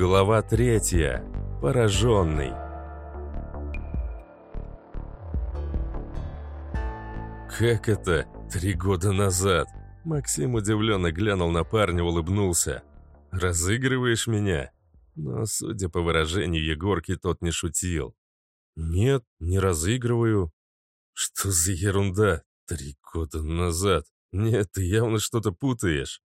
Глава третья. Пораженный. «Как это? Три года назад?» Максим удивленно глянул на парня, улыбнулся. «Разыгрываешь меня?» Но, судя по выражению Егорки, тот не шутил. «Нет, не разыгрываю». «Что за ерунда? Три года назад? Нет, ты явно что-то путаешь».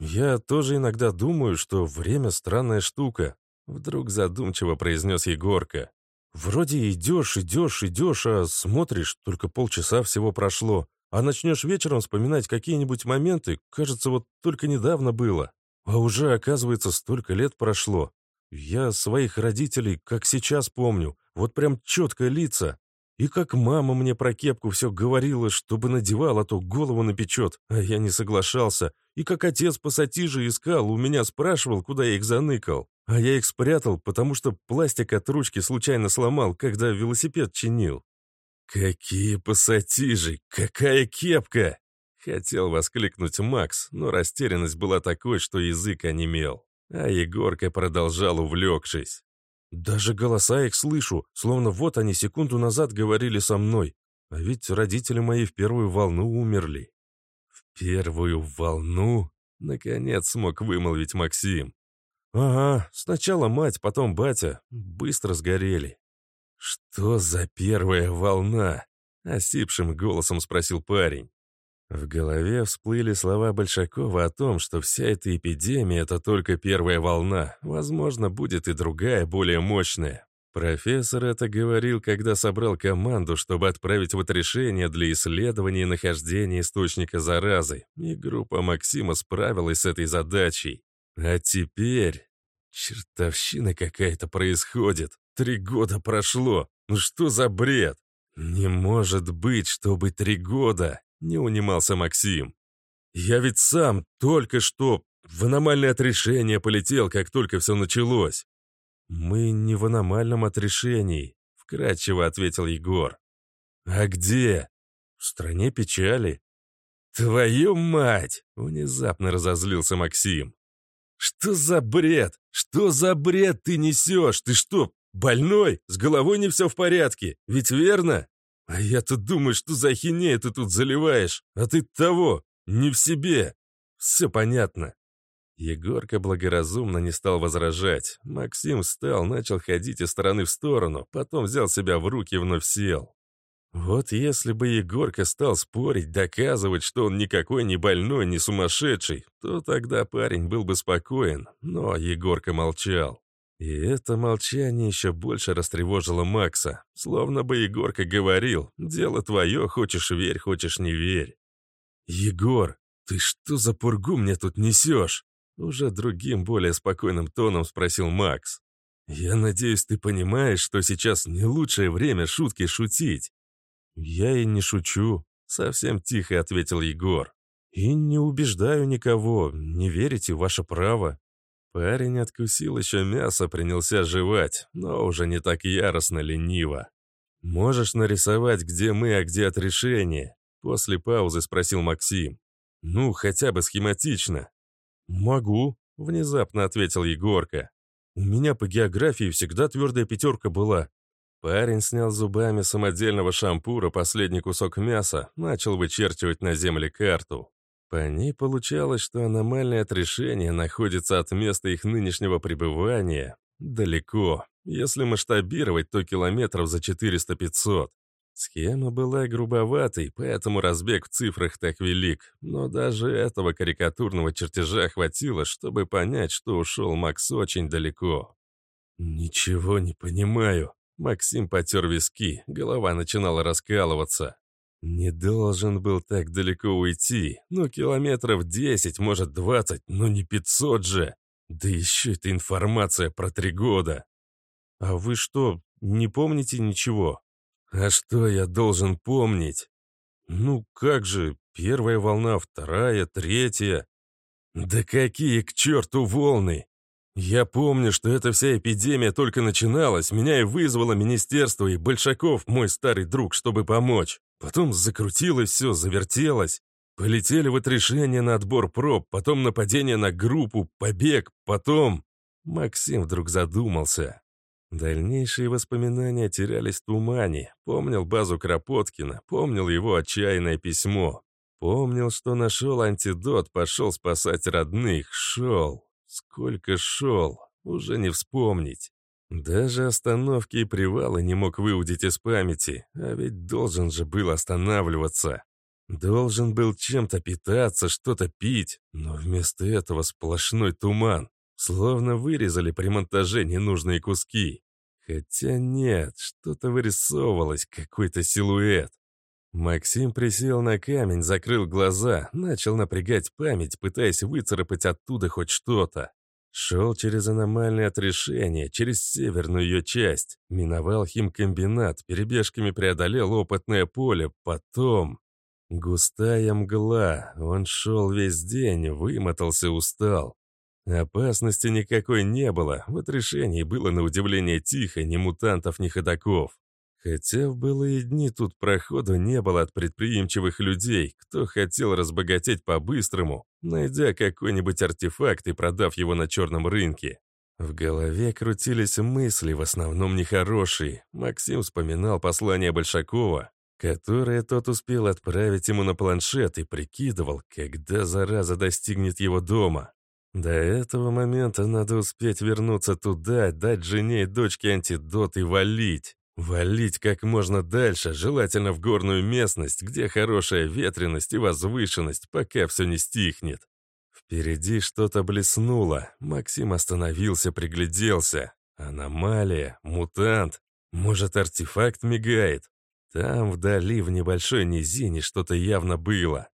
«Я тоже иногда думаю, что время странная штука», — вдруг задумчиво произнес Егорка. «Вроде идешь, идешь, идешь, а смотришь, только полчаса всего прошло, а начнешь вечером вспоминать какие-нибудь моменты, кажется, вот только недавно было, а уже, оказывается, столько лет прошло. Я своих родителей, как сейчас помню, вот прям четко лица, и как мама мне про кепку все говорила, чтобы надевал, а то голову напечет, а я не соглашался. И как отец пассатижи искал, у меня спрашивал, куда я их заныкал. А я их спрятал, потому что пластик от ручки случайно сломал, когда велосипед чинил. «Какие пассатижи! Какая кепка!» Хотел воскликнуть Макс, но растерянность была такой, что язык онемел. А Егорка продолжал, увлекшись. Даже голоса их слышу, словно вот они секунду назад говорили со мной. А ведь родители мои в первую волну умерли. В первую волну? Наконец смог вымолвить Максим. Ага, сначала мать, потом батя. Быстро сгорели. Что за первая волна? Осипшим голосом спросил парень. В голове всплыли слова Большакова о том, что вся эта эпидемия — это только первая волна, возможно, будет и другая, более мощная. Профессор это говорил, когда собрал команду, чтобы отправить вот решение для исследования и нахождения источника заразы, и группа Максима справилась с этой задачей. А теперь... Чертовщина какая-то происходит. Три года прошло. Ну что за бред? Не может быть, чтобы три года. Не унимался Максим. «Я ведь сам только что в аномальное отрешение полетел, как только все началось». «Мы не в аномальном отрешении», — вкратчиво ответил Егор. «А где?» «В стране печали». «Твою мать!» — внезапно разозлился Максим. «Что за бред? Что за бред ты несешь? Ты что, больной? С головой не все в порядке? Ведь верно?» «А я-то думаю, что за ахинея ты тут заливаешь, а ты того, не в себе. Все понятно». Егорка благоразумно не стал возражать. Максим встал, начал ходить из стороны в сторону, потом взял себя в руки и вновь сел. Вот если бы Егорка стал спорить, доказывать, что он никакой не больной, не сумасшедший, то тогда парень был бы спокоен, но Егорка молчал. И это молчание еще больше растревожило Макса. Словно бы Егорка говорил, дело твое, хочешь верь, хочешь не верь. «Егор, ты что за пургу мне тут несешь?» Уже другим, более спокойным тоном спросил Макс. «Я надеюсь, ты понимаешь, что сейчас не лучшее время шутки шутить». «Я и не шучу», — совсем тихо ответил Егор. «И не убеждаю никого, не верите, ваше право. Парень откусил еще мясо, принялся жевать, но уже не так яростно лениво. «Можешь нарисовать, где мы, а где отрешение?» После паузы спросил Максим. «Ну, хотя бы схематично». «Могу», — внезапно ответил Егорка. «У меня по географии всегда твердая пятерка была». Парень снял зубами самодельного шампура последний кусок мяса, начал вычерчивать на земле карту. По ней получалось, что аномальное отрешение находится от места их нынешнего пребывания далеко. Если масштабировать, то километров за 400-500. Схема была грубоватой, поэтому разбег в цифрах так велик, но даже этого карикатурного чертежа хватило, чтобы понять, что ушел Макс очень далеко. «Ничего не понимаю», Максим потер виски, голова начинала раскалываться. Не должен был так далеко уйти. Ну, километров 10, может 20, но не 500 же. Да еще эта информация про три года. А вы что, не помните ничего? А что я должен помнить? Ну, как же, первая волна, вторая, третья. Да какие к черту волны? Я помню, что эта вся эпидемия только начиналась, меня и вызвало министерство и Большаков, мой старый друг, чтобы помочь. Потом закрутилось все, завертелось. Полетели вот решения на отбор проб, потом нападение на группу, побег, потом... Максим вдруг задумался. Дальнейшие воспоминания терялись в тумане. Помнил базу Кропоткина, помнил его отчаянное письмо. Помнил, что нашел антидот, пошел спасать родных, шел. Сколько шел, уже не вспомнить. Даже остановки и привалы не мог выудить из памяти, а ведь должен же был останавливаться. Должен был чем-то питаться, что-то пить, но вместо этого сплошной туман, словно вырезали при монтаже ненужные куски. Хотя нет, что-то вырисовывалось, какой-то силуэт. Максим присел на камень, закрыл глаза, начал напрягать память, пытаясь выцарапать оттуда хоть что-то. Шел через аномальное отрешение, через северную ее часть, миновал химкомбинат, перебежками преодолел опытное поле, потом... Густая мгла, он шел весь день, вымотался, устал. Опасности никакой не было, в отрешении было на удивление тихо, ни мутантов, ни ходаков. Хотя в былые дни тут проходу не было от предприимчивых людей, кто хотел разбогатеть по-быстрому, найдя какой-нибудь артефакт и продав его на черном рынке. В голове крутились мысли, в основном нехорошие. Максим вспоминал послание Большакова, которое тот успел отправить ему на планшет и прикидывал, когда зараза достигнет его дома. До этого момента надо успеть вернуться туда, дать жене и дочке антидот и валить. Валить как можно дальше, желательно в горную местность, где хорошая ветренность и возвышенность, пока все не стихнет. Впереди что-то блеснуло. Максим остановился, пригляделся. Аномалия, мутант. Может, артефакт мигает? Там вдали, в небольшой низине, что-то явно было.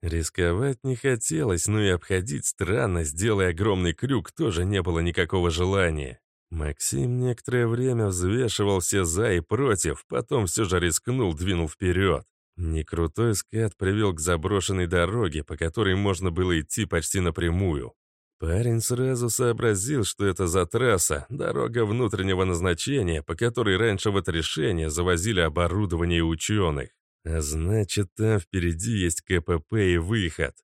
Рисковать не хотелось, но и обходить странно, сделая огромный крюк, тоже не было никакого желания. Максим некоторое время взвешивал все «за» и «против», потом все же рискнул, двинул вперед. Некрутой скат привел к заброшенной дороге, по которой можно было идти почти напрямую. Парень сразу сообразил, что это за трасса, дорога внутреннего назначения, по которой раньше в это решение завозили оборудование ученых. А значит, там впереди есть КПП и выход.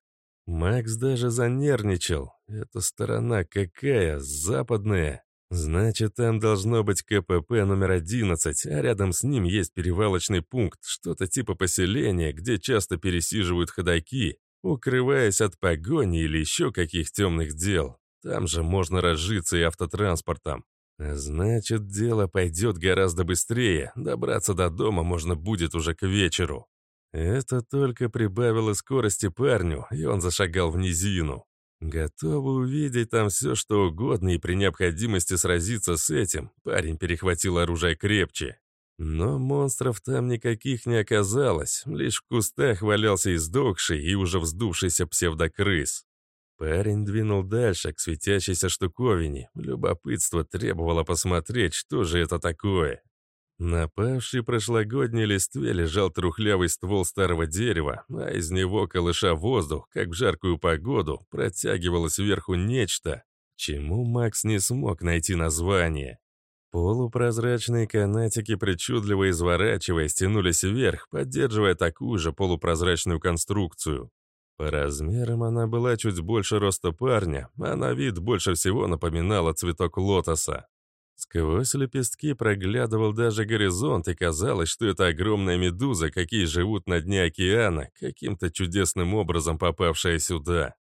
Макс даже занервничал. Эта сторона какая? Западная. Значит, там должно быть КПП номер 11, а рядом с ним есть перевалочный пункт, что-то типа поселения, где часто пересиживают ходоки, укрываясь от погони или еще каких темных дел. Там же можно разжиться и автотранспортом. Значит, дело пойдет гораздо быстрее, добраться до дома можно будет уже к вечеру. Это только прибавило скорости парню, и он зашагал в низину. Готовы увидеть там все, что угодно, и при необходимости сразиться с этим, парень перехватил оружие крепче. Но монстров там никаких не оказалось, лишь в кустах валялся издохший и уже вздувшийся псевдокрыс. Парень двинул дальше, к светящейся штуковине. Любопытство требовало посмотреть, что же это такое. На павшей прошлогодней листве лежал трухлявый ствол старого дерева, а из него, колыша воздух, как в жаркую погоду, протягивалось вверху нечто, чему Макс не смог найти название. Полупрозрачные канатики, причудливо изворачиваясь, тянулись вверх, поддерживая такую же полупрозрачную конструкцию. По размерам она была чуть больше роста парня, а на вид больше всего напоминала цветок лотоса. Сквозь лепестки проглядывал даже горизонт, и казалось, что это огромная медуза, какие живут на дне океана, каким-то чудесным образом попавшая сюда.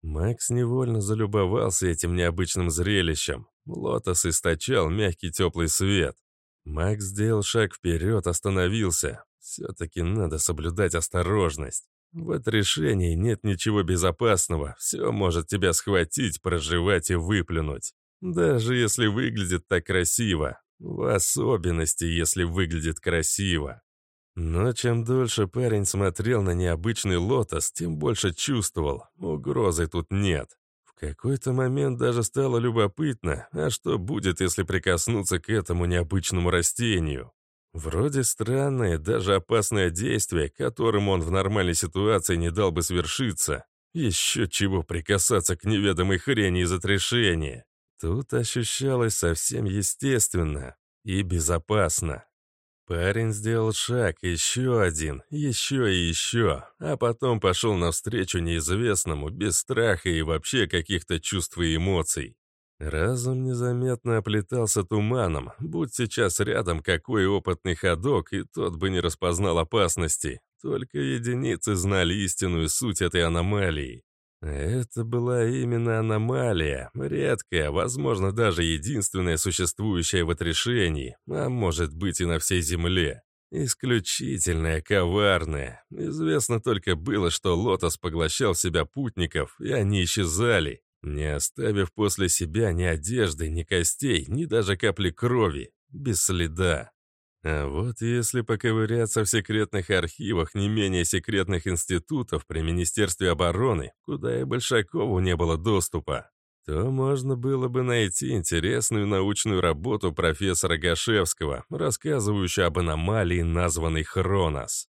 Макс невольно залюбовался этим необычным зрелищем. Лотос источал мягкий теплый свет. Макс сделал шаг вперед, остановился. Все-таки надо соблюдать осторожность. В отрешении нет ничего безопасного, все может тебя схватить, проживать и выплюнуть. Даже если выглядит так красиво. В особенности, если выглядит красиво. Но чем дольше парень смотрел на необычный лотос, тем больше чувствовал, угрозы тут нет. В какой-то момент даже стало любопытно, а что будет, если прикоснуться к этому необычному растению? Вроде странное, даже опасное действие, которым он в нормальной ситуации не дал бы свершиться. Еще чего прикасаться к неведомой хрени из отрешения. Тут ощущалось совсем естественно и безопасно. Парень сделал шаг, еще один, еще и еще, а потом пошел навстречу неизвестному, без страха и вообще каких-то чувств и эмоций. Разум незаметно оплетался туманом. Будь сейчас рядом какой опытный ходок, и тот бы не распознал опасности. Только единицы знали истинную суть этой аномалии. Это была именно аномалия, редкая, возможно, даже единственная существующая в отрешении, а может быть и на всей Земле. Исключительная, коварная. Известно только было, что Лотос поглощал в себя путников, и они исчезали не оставив после себя ни одежды, ни костей, ни даже капли крови, без следа. А вот если поковыряться в секретных архивах не менее секретных институтов при Министерстве обороны, куда и Большакову не было доступа, то можно было бы найти интересную научную работу профессора Гашевского, рассказывающую об аномалии, названной Хронос.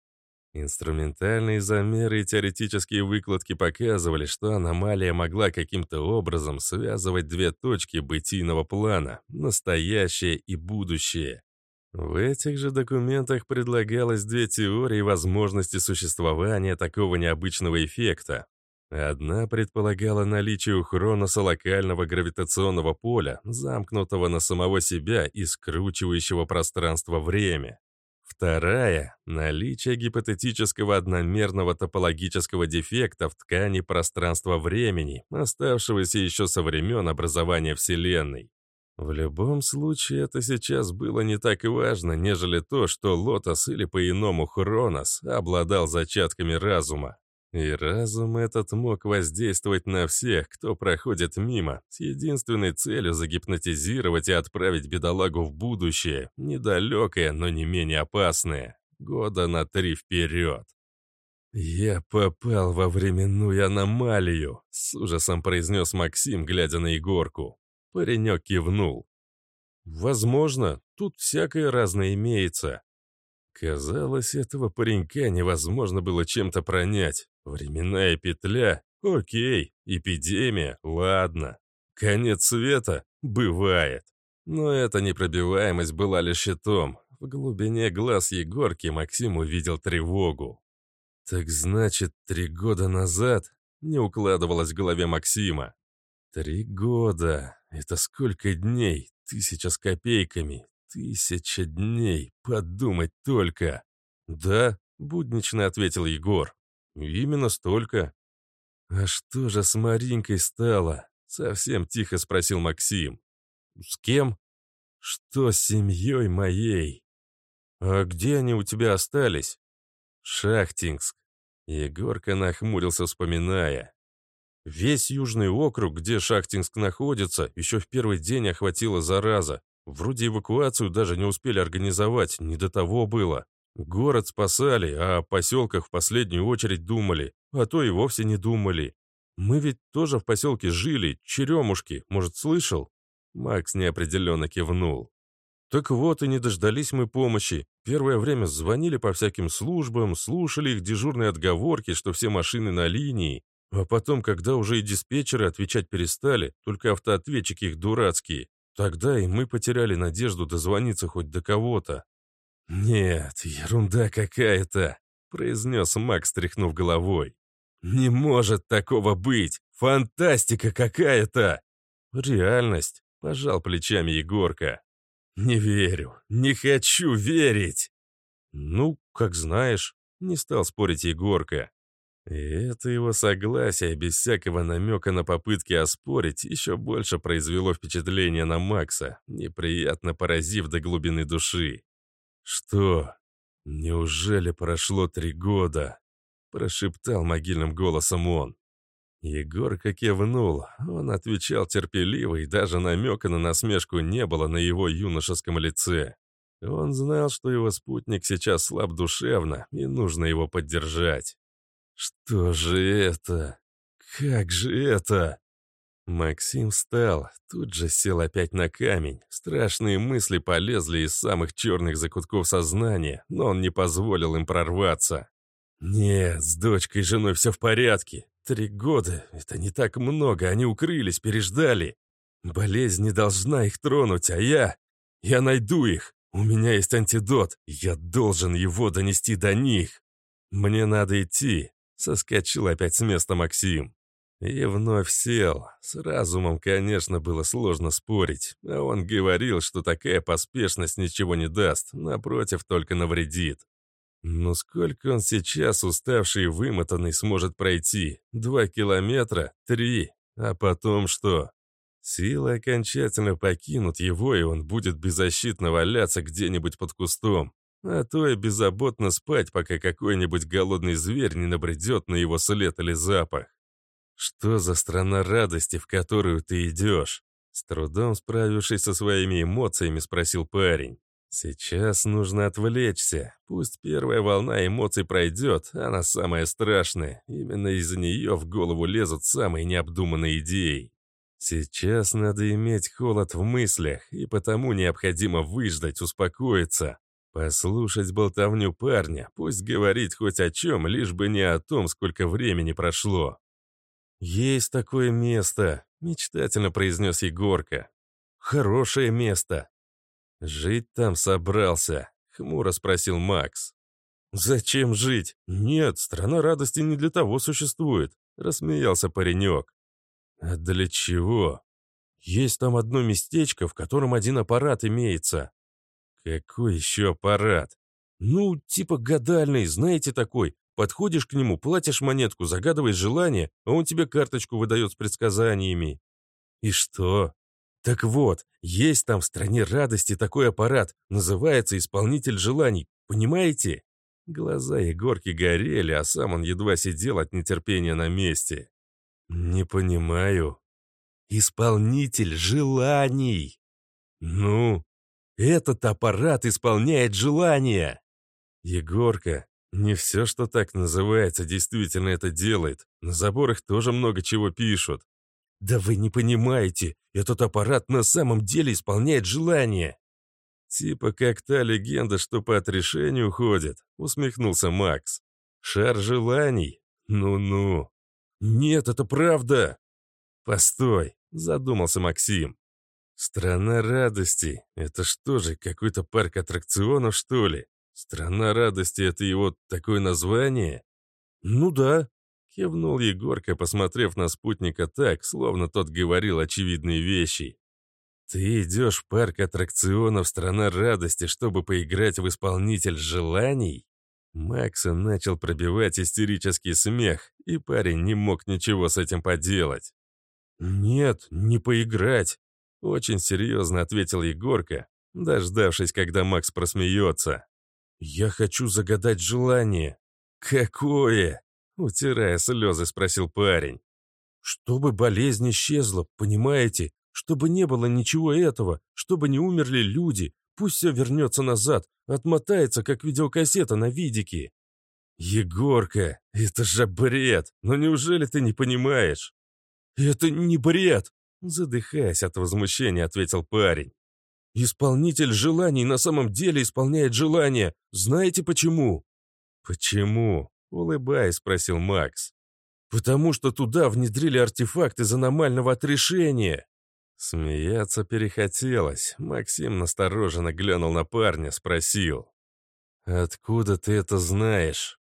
Инструментальные замеры и теоретические выкладки показывали, что аномалия могла каким-то образом связывать две точки бытийного плана – настоящее и будущее. В этих же документах предлагалось две теории возможности существования такого необычного эффекта. Одна предполагала наличие у Хроноса локального гравитационного поля, замкнутого на самого себя и скручивающего пространство-время. Вторая – наличие гипотетического одномерного топологического дефекта в ткани пространства-времени, оставшегося еще со времен образования Вселенной. В любом случае, это сейчас было не так важно, нежели то, что Лотос или по-иному Хронос обладал зачатками разума. И разум этот мог воздействовать на всех, кто проходит мимо, с единственной целью загипнотизировать и отправить бедолагу в будущее, недалекое, но не менее опасное, года на три вперед. «Я попал во временную аномалию», — с ужасом произнес Максим, глядя на Егорку. Паренек кивнул. «Возможно, тут всякое разное имеется». Казалось, этого паренька невозможно было чем-то пронять. Временная петля? Окей. Эпидемия? Ладно. Конец света? Бывает. Но эта непробиваемость была лишь щитом. В глубине глаз Егорки Максим увидел тревогу. «Так значит, три года назад?» Не укладывалось в голове Максима. «Три года. Это сколько дней? Тысяча с копейками. Тысяча дней. Подумать только!» «Да», — буднично ответил Егор. «Именно столько». «А что же с Маринкой стало?» — совсем тихо спросил Максим. «С кем?» «Что с семьей моей?» «А где они у тебя остались?» «Шахтинск». Егорка нахмурился, вспоминая. Весь южный округ, где Шахтинск находится, еще в первый день охватила зараза. Вроде эвакуацию даже не успели организовать, не до того было. Город спасали, а о поселках в последнюю очередь думали, а то и вовсе не думали. Мы ведь тоже в поселке жили, Черемушки, может, слышал?» Макс неопределенно кивнул. «Так вот и не дождались мы помощи. Первое время звонили по всяким службам, слушали их дежурные отговорки, что все машины на линии. А потом, когда уже и диспетчеры отвечать перестали, только автоответчики их дурацкие, тогда и мы потеряли надежду дозвониться хоть до кого-то. «Нет, ерунда какая-то», — произнес Макс, тряхнув головой. «Не может такого быть! Фантастика какая-то!» «Реальность», — пожал плечами Егорка. «Не верю, не хочу верить!» «Ну, как знаешь», — не стал спорить Егорка. И это его согласие, без всякого намека на попытки оспорить, еще больше произвело впечатление на Макса, неприятно поразив до глубины души. «Что? Неужели прошло три года?» — прошептал могильным голосом он. Егорка кивнул. Он отвечал терпеливо, и даже намека на насмешку не было на его юношеском лице. Он знал, что его спутник сейчас слаб душевно, и нужно его поддержать. «Что же это? Как же это?» Максим встал, тут же сел опять на камень. Страшные мысли полезли из самых черных закутков сознания, но он не позволил им прорваться. «Нет, с дочкой и женой все в порядке. Три года — это не так много, они укрылись, переждали. Болезнь не должна их тронуть, а я... Я найду их. У меня есть антидот, я должен его донести до них. Мне надо идти», — соскочил опять с места Максим. И вновь сел. С разумом, конечно, было сложно спорить, а он говорил, что такая поспешность ничего не даст, напротив, только навредит. Но сколько он сейчас, уставший и вымотанный, сможет пройти? Два километра? Три? А потом что? Силы окончательно покинут его, и он будет беззащитно валяться где-нибудь под кустом. А то и беззаботно спать, пока какой-нибудь голодный зверь не набредет на его след или запах. «Что за страна радости, в которую ты идешь?» С трудом справившись со своими эмоциями, спросил парень. «Сейчас нужно отвлечься. Пусть первая волна эмоций пройдет, она самая страшная. Именно из-за нее в голову лезут самые необдуманные идеи. Сейчас надо иметь холод в мыслях, и потому необходимо выждать, успокоиться. Послушать болтовню парня, пусть говорит хоть о чем, лишь бы не о том, сколько времени прошло. «Есть такое место», — мечтательно произнес Егорка. «Хорошее место». «Жить там собрался», — хмуро спросил Макс. «Зачем жить? Нет, страна радости не для того существует», — рассмеялся паренек. «А для чего?» «Есть там одно местечко, в котором один аппарат имеется». «Какой еще аппарат?» «Ну, типа гадальный, знаете такой. Подходишь к нему, платишь монетку, загадываешь желание, а он тебе карточку выдает с предсказаниями». «И что?» «Так вот, есть там в стране радости такой аппарат, называется исполнитель желаний, понимаете?» Глаза Егорки горели, а сам он едва сидел от нетерпения на месте. «Не понимаю». «Исполнитель желаний». «Ну?» «Этот аппарат исполняет желания». «Егорка, не все, что так называется, действительно это делает. На заборах тоже много чего пишут». «Да вы не понимаете, этот аппарат на самом деле исполняет желания». «Типа как та легенда, что по отрешению ходит», — усмехнулся Макс. «Шар желаний? Ну-ну». «Нет, это правда!» «Постой!» — задумался Максим. «Страна радости. Это что же, какой-то парк аттракционов, что ли? Страна радости — это его такое название?» «Ну да», — кивнул Егорка, посмотрев на спутника так, словно тот говорил очевидные вещи. «Ты идешь в парк аттракционов «Страна радости», чтобы поиграть в исполнитель желаний?» Макса начал пробивать истерический смех, и парень не мог ничего с этим поделать. «Нет, не поиграть», — очень серьезно ответил Егорка, дождавшись, когда Макс просмеется. «Я хочу загадать желание». «Какое?» — утирая слезы, спросил парень. «Чтобы болезнь исчезла, понимаете? Чтобы не было ничего этого, чтобы не умерли люди, Пусть все вернется назад, отмотается, как видеокассета на видике. Егорка, это же бред! Но неужели ты не понимаешь? Это не бред! Задыхаясь от возмущения, ответил парень. Исполнитель желаний на самом деле исполняет желания. Знаете почему? Почему? Улыбаясь, спросил Макс. Потому что туда внедрили артефакт из аномального отрешения. Смеяться перехотелось. Максим настороженно глянул на парня, спросил. «Откуда ты это знаешь?»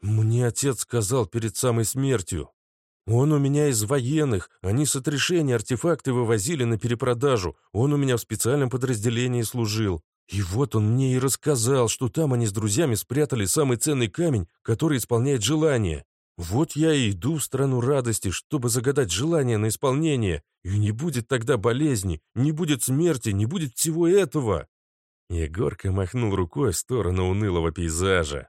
«Мне отец сказал перед самой смертью. Он у меня из военных, они с отрешения артефакты вывозили на перепродажу, он у меня в специальном подразделении служил. И вот он мне и рассказал, что там они с друзьями спрятали самый ценный камень, который исполняет желание. Вот я и иду в страну радости, чтобы загадать желание на исполнение, и не будет тогда болезни, не будет смерти, не будет всего этого. Егорка махнул рукой в сторону унылого пейзажа.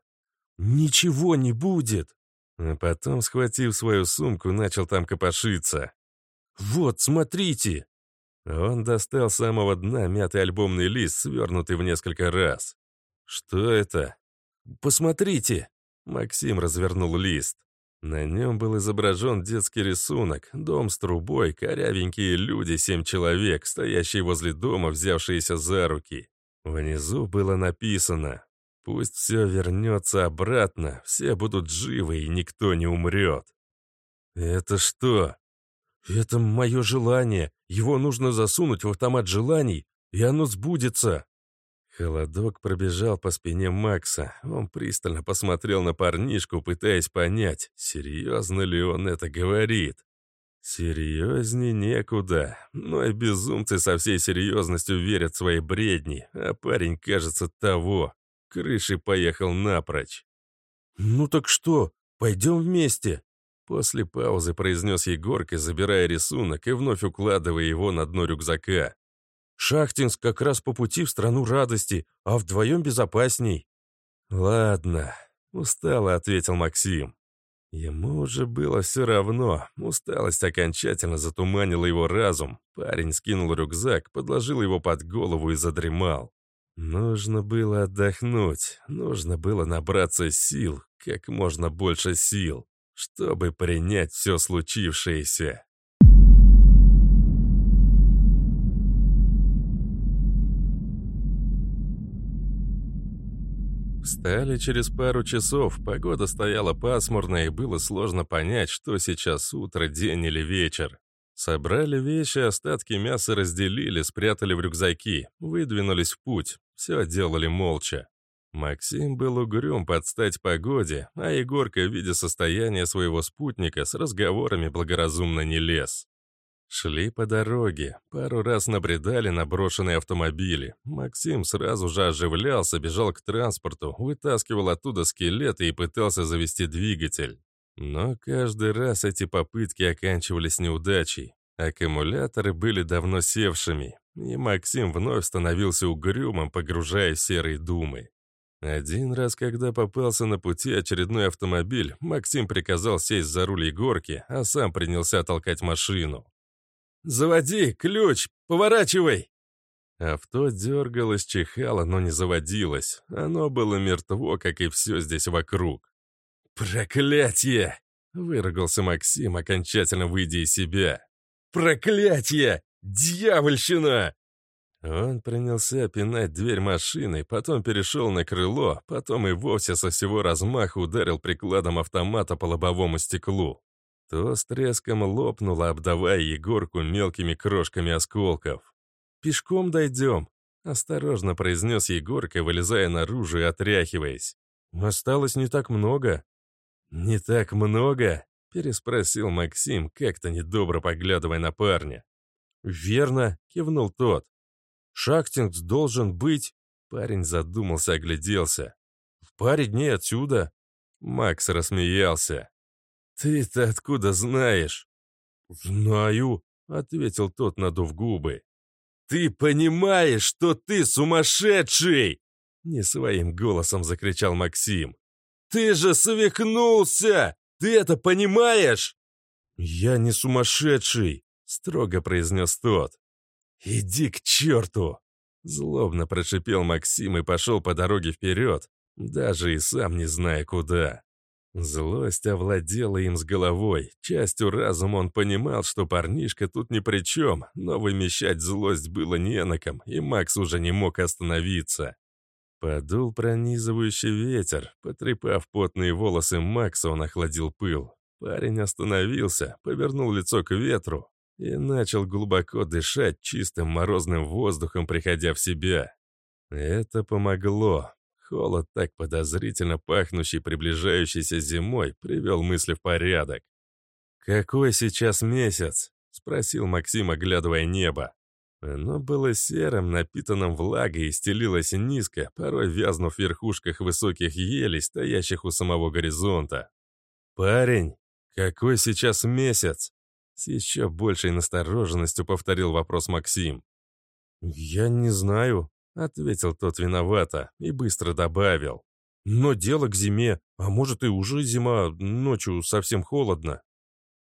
«Ничего не будет!» А потом, схватив свою сумку, начал там копошиться. «Вот, смотрите!» Он достал с самого дна мятый альбомный лист, свернутый в несколько раз. «Что это?» «Посмотрите!» Максим развернул лист. На нем был изображен детский рисунок, дом с трубой, корявенькие люди, семь человек, стоящие возле дома, взявшиеся за руки. Внизу было написано «Пусть все вернется обратно, все будут живы и никто не умрет». «Это что?» «Это мое желание. Его нужно засунуть в автомат желаний, и оно сбудется». Холодок пробежал по спине Макса. Он пристально посмотрел на парнишку, пытаясь понять, серьезно ли он это говорит. Серьезней некуда, но и безумцы со всей серьезностью верят свои бредни, а парень, кажется, того. Крышей поехал напрочь. «Ну так что, пойдем вместе?» После паузы произнес Егорка, забирая рисунок и вновь укладывая его на дно рюкзака. «Шахтинск как раз по пути в страну радости, а вдвоем безопасней». «Ладно», — устало ответил Максим. Ему уже было все равно. Усталость окончательно затуманила его разум. Парень скинул рюкзак, подложил его под голову и задремал. Нужно было отдохнуть, нужно было набраться сил, как можно больше сил, чтобы принять все случившееся. Встали через пару часов, погода стояла пасмурная и было сложно понять, что сейчас утро, день или вечер. Собрали вещи, остатки мяса разделили, спрятали в рюкзаки, выдвинулись в путь. Все делали молча. Максим был угрюм под стать погоде, а Егорка, видя состояние своего спутника, с разговорами благоразумно не лез. Шли по дороге, пару раз набредали на брошенные автомобили. Максим сразу же оживлялся, бежал к транспорту, вытаскивал оттуда скелеты и пытался завести двигатель. Но каждый раз эти попытки оканчивались неудачей. Аккумуляторы были давно севшими, и Максим вновь становился угрюмым, погружая серые думы. Один раз, когда попался на пути очередной автомобиль, Максим приказал сесть за руль Егорки, а сам принялся толкать машину. «Заводи! Ключ! Поворачивай!» Авто дергалось, чихало, но не заводилось. Оно было мертво, как и все здесь вокруг. «Проклятье!» — выругался Максим, окончательно выйдя из себя. «Проклятье! Дьявольщина!» Он принялся пинать дверь машины, потом перешел на крыло, потом и вовсе со всего размаха ударил прикладом автомата по лобовому стеклу. То с треском лопнуло, обдавая Егорку мелкими крошками осколков. «Пешком дойдем», — осторожно произнес Егорка, вылезая наружу и отряхиваясь. «Осталось не так много». «Не так много?» — переспросил Максим, как-то недобро поглядывая на парня. «Верно», — кивнул тот. «Шахтинг должен быть...» Парень задумался, огляделся. «В паре дней отсюда». Макс рассмеялся. «Ты-то откуда знаешь?» «Знаю», — ответил тот, надув губы. «Ты понимаешь, что ты сумасшедший!» Не своим голосом закричал Максим. «Ты же свихнулся! Ты это понимаешь?» «Я не сумасшедший», — строго произнес тот. «Иди к черту!» Злобно прошипел Максим и пошел по дороге вперед, даже и сам не зная куда. Злость овладела им с головой. Частью разума он понимал, что парнишка тут ни при чем, но вымещать злость было не на ком, и Макс уже не мог остановиться. Подул пронизывающий ветер. Потрепав потные волосы Макса, он охладил пыл. Парень остановился, повернул лицо к ветру и начал глубоко дышать чистым морозным воздухом, приходя в себя. Это помогло. Холод, так подозрительно пахнущий приближающейся зимой, привел мысли в порядок. «Какой сейчас месяц?» — спросил Максим, оглядывая небо. Оно было серым, напитанным влагой и стелилось низко, порой вязнув в верхушках высоких елей, стоящих у самого горизонта. «Парень, какой сейчас месяц?» С еще большей настороженностью повторил вопрос Максим. «Я не знаю», Ответил тот виновато и быстро добавил. Но дело к зиме, а может и уже зима, ночью совсем холодно.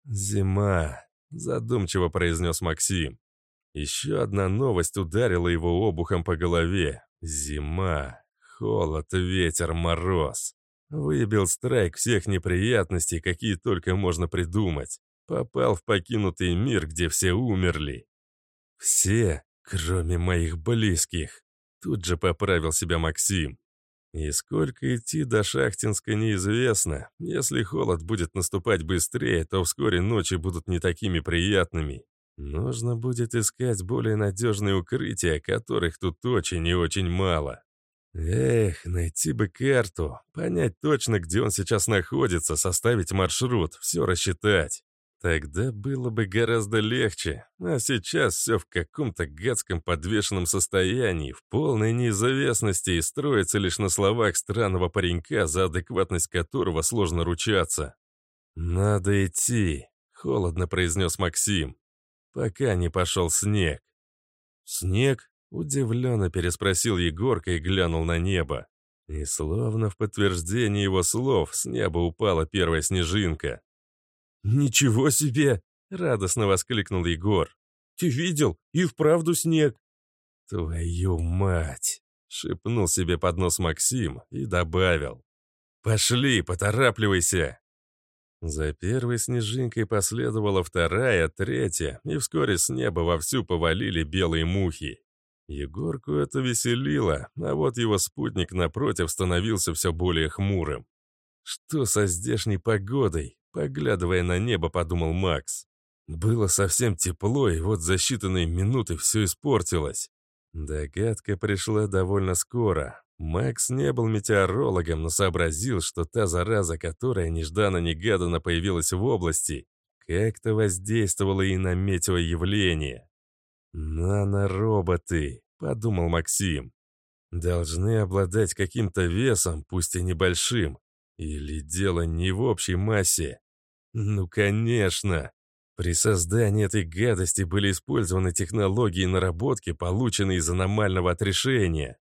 Зима, задумчиво произнес Максим. Еще одна новость ударила его обухом по голове. Зима, холод, ветер, мороз. Выбил страйк всех неприятностей, какие только можно придумать. Попал в покинутый мир, где все умерли. Все, кроме моих близких. Тут же поправил себя Максим. И сколько идти до Шахтинска неизвестно. Если холод будет наступать быстрее, то вскоре ночи будут не такими приятными. Нужно будет искать более надежные укрытия, которых тут очень и очень мало. Эх, найти бы карту, понять точно, где он сейчас находится, составить маршрут, все рассчитать. Тогда было бы гораздо легче, а сейчас все в каком-то гадском подвешенном состоянии, в полной неизвестности и строится лишь на словах странного паренька, за адекватность которого сложно ручаться. «Надо идти», — холодно произнес Максим, пока не пошел снег. «Снег?» — удивленно переспросил Егорка и глянул на небо. И словно в подтверждение его слов с неба упала первая снежинка. «Ничего себе!» — радостно воскликнул Егор. «Ты видел? И вправду снег!» «Твою мать!» — шепнул себе под нос Максим и добавил. «Пошли, поторапливайся!» За первой снежинкой последовала вторая, третья, и вскоре с неба вовсю повалили белые мухи. Егорку это веселило, а вот его спутник напротив становился все более хмурым. Что со здешней погодой? Поглядывая на небо, подумал Макс. Было совсем тепло, и вот за считанные минуты все испортилось. Догадка пришла довольно скоро. Макс не был метеорологом, но сообразил, что та зараза, которая нежданно-негаданно появилась в области, как-то воздействовала и на метеоявление. «Нанороботы», — подумал Максим, — «должны обладать каким-то весом, пусть и небольшим, или дело не в общей массе? Ну, конечно. При создании этой гадости были использованы технологии наработки, полученные из аномального отрешения.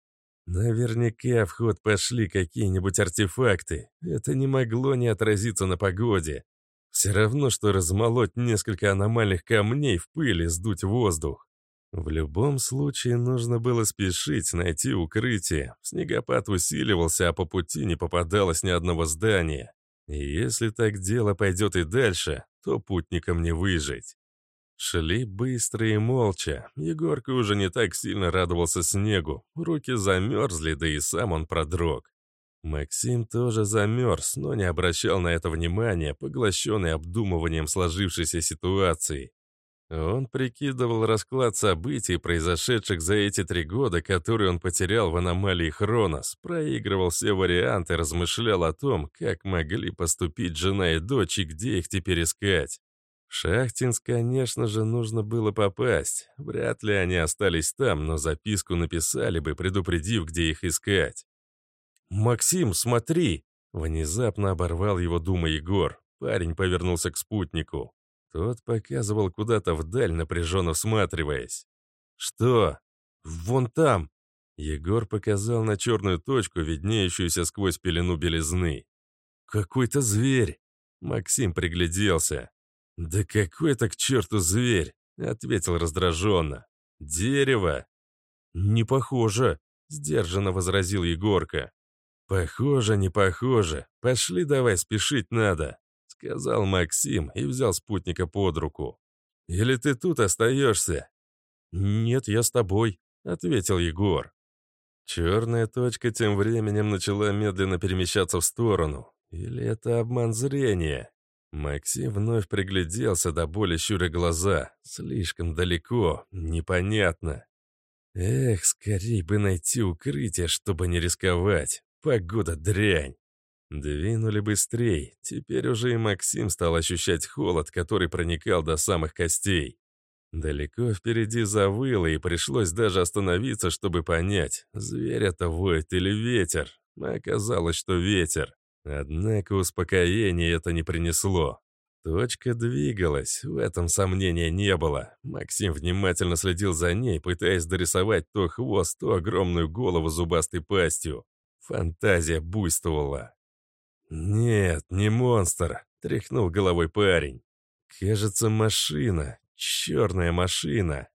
Наверняка в ход пошли какие-нибудь артефакты. Это не могло не отразиться на погоде. Все равно, что размолоть несколько аномальных камней в пыли, сдуть воздух. В любом случае нужно было спешить, найти укрытие. Снегопад усиливался, а по пути не попадалось ни одного здания. И если так дело пойдет и дальше, то путникам не выжить. Шли быстро и молча. Егорка уже не так сильно радовался снегу. Руки замерзли, да и сам он продрог. Максим тоже замерз, но не обращал на это внимания, поглощенный обдумыванием сложившейся ситуации. Он прикидывал расклад событий, произошедших за эти три года, которые он потерял в аномалии Хронос, проигрывал все варианты, размышлял о том, как могли поступить жена и дочь и где их теперь искать. В Шахтинск, конечно же, нужно было попасть. Вряд ли они остались там, но записку написали бы, предупредив, где их искать. «Максим, смотри!» Внезапно оборвал его дума Егор. Парень повернулся к спутнику. Тот показывал куда-то вдаль, напряженно всматриваясь. «Что?» «Вон там!» Егор показал на черную точку, виднеющуюся сквозь пелену белизны. «Какой-то зверь!» Максим пригляделся. «Да какой-то к черту зверь!» Ответил раздраженно. «Дерево!» «Не похоже!» Сдержанно возразил Егорка. «Похоже, не похоже. Пошли давай, спешить надо!» Сказал Максим и взял спутника под руку. «Или ты тут остаешься?» «Нет, я с тобой», — ответил Егор. Черная точка тем временем начала медленно перемещаться в сторону. Или это обман зрения? Максим вновь пригляделся до боли щуря глаза. Слишком далеко, непонятно. Эх, скорей бы найти укрытие, чтобы не рисковать. Погода дрянь. Двинули быстрей. Теперь уже и Максим стал ощущать холод, который проникал до самых костей. Далеко впереди завыло, и пришлось даже остановиться, чтобы понять, зверь это воет или ветер. Оказалось, что ветер. Однако успокоения это не принесло. Точка двигалась, в этом сомнения не было. Максим внимательно следил за ней, пытаясь дорисовать то хвост, то огромную голову зубастой пастью. Фантазия буйствовала. «Нет, не монстр», — тряхнул головой парень. «Кажется, машина. Черная машина».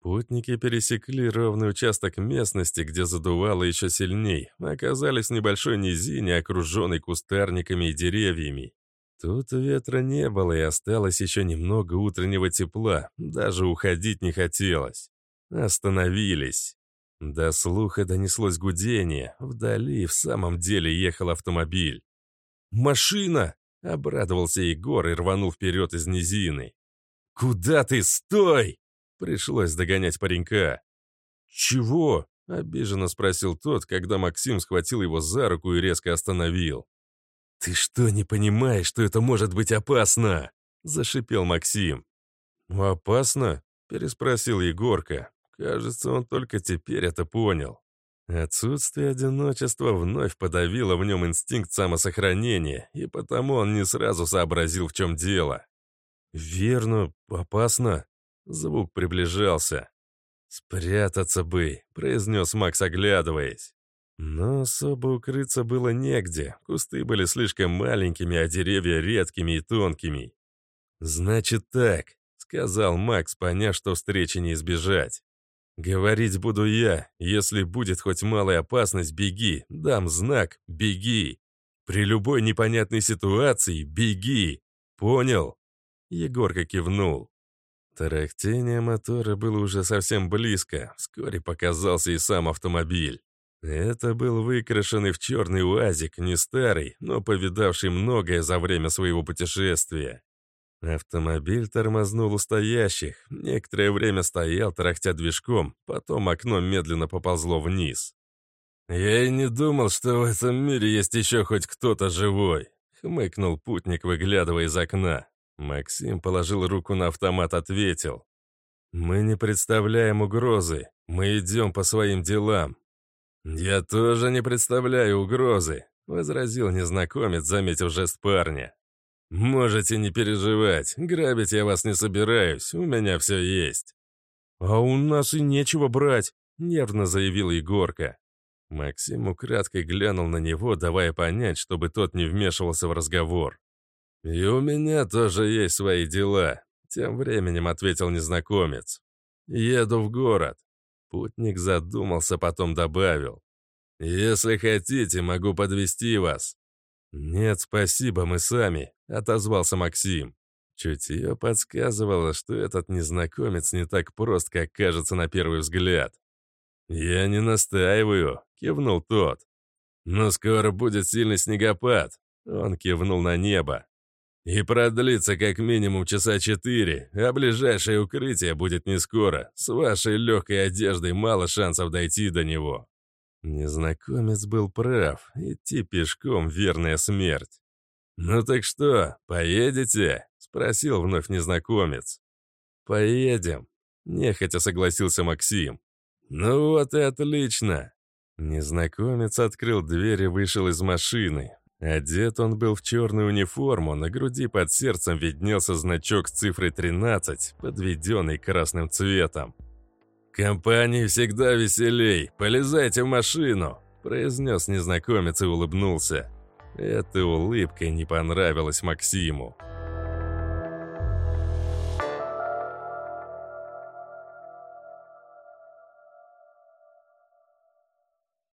Путники пересекли ровный участок местности, где задувало еще сильней, оказались в небольшой низине, окруженной кустарниками и деревьями. Тут ветра не было, и осталось еще немного утреннего тепла, даже уходить не хотелось. Остановились. До слуха донеслось гудение, вдали в самом деле ехал автомобиль. «Машина!» — обрадовался Егор и рванул вперед из низины. «Куда ты? Стой!» — пришлось догонять паренька. «Чего?» — обиженно спросил тот, когда Максим схватил его за руку и резко остановил. «Ты что, не понимаешь, что это может быть опасно?» – зашипел Максим. «Опасно?» – переспросил Егорка. Кажется, он только теперь это понял. Отсутствие одиночества вновь подавило в нем инстинкт самосохранения, и потому он не сразу сообразил, в чем дело. «Верно, опасно». Звук приближался. «Спрятаться бы», — произнес Макс, оглядываясь. Но особо укрыться было негде, кусты были слишком маленькими, а деревья редкими и тонкими. «Значит так», — сказал Макс, поняв, что встречи не избежать. «Говорить буду я. Если будет хоть малая опасность, беги. Дам знак. Беги. При любой непонятной ситуации беги. Понял?» Егорка кивнул. Тарахтение мотора было уже совсем близко. Вскоре показался и сам автомобиль. Это был выкрашенный в черный УАЗик, не старый, но повидавший многое за время своего путешествия. Автомобиль тормознул у стоящих. Некоторое время стоял, тарахтя движком, потом окно медленно поползло вниз. «Я и не думал, что в этом мире есть еще хоть кто-то живой», — хмыкнул путник, выглядывая из окна. Максим положил руку на автомат, ответил. «Мы не представляем угрозы. Мы идем по своим делам». «Я тоже не представляю угрозы», — возразил незнакомец, заметив жест парня. «Можете не переживать, грабить я вас не собираюсь, у меня все есть». «А у нас и нечего брать», — нервно заявил Егорка. Максим украдкой глянул на него, давая понять, чтобы тот не вмешивался в разговор. «И у меня тоже есть свои дела», — тем временем ответил незнакомец. «Еду в город». Путник задумался, потом добавил. «Если хотите, могу подвести вас». «Нет, спасибо, мы сами», — отозвался Максим. Чутье подсказывало, что этот незнакомец не так прост, как кажется на первый взгляд. «Я не настаиваю», — кивнул тот. «Но скоро будет сильный снегопад», — он кивнул на небо. «И продлится как минимум часа четыре, а ближайшее укрытие будет не скоро. С вашей легкой одеждой мало шансов дойти до него». Незнакомец был прав, идти пешком — верная смерть. «Ну так что, поедете?» — спросил вновь незнакомец. «Поедем», — нехотя согласился Максим. «Ну вот и отлично». Незнакомец открыл дверь и вышел из машины. Одет он был в черную униформу, на груди под сердцем виднелся значок с цифрой 13, подведенный красным цветом. «Компании всегда веселей, полезайте в машину», – произнес незнакомец и улыбнулся. Эта улыбка не понравилась Максиму.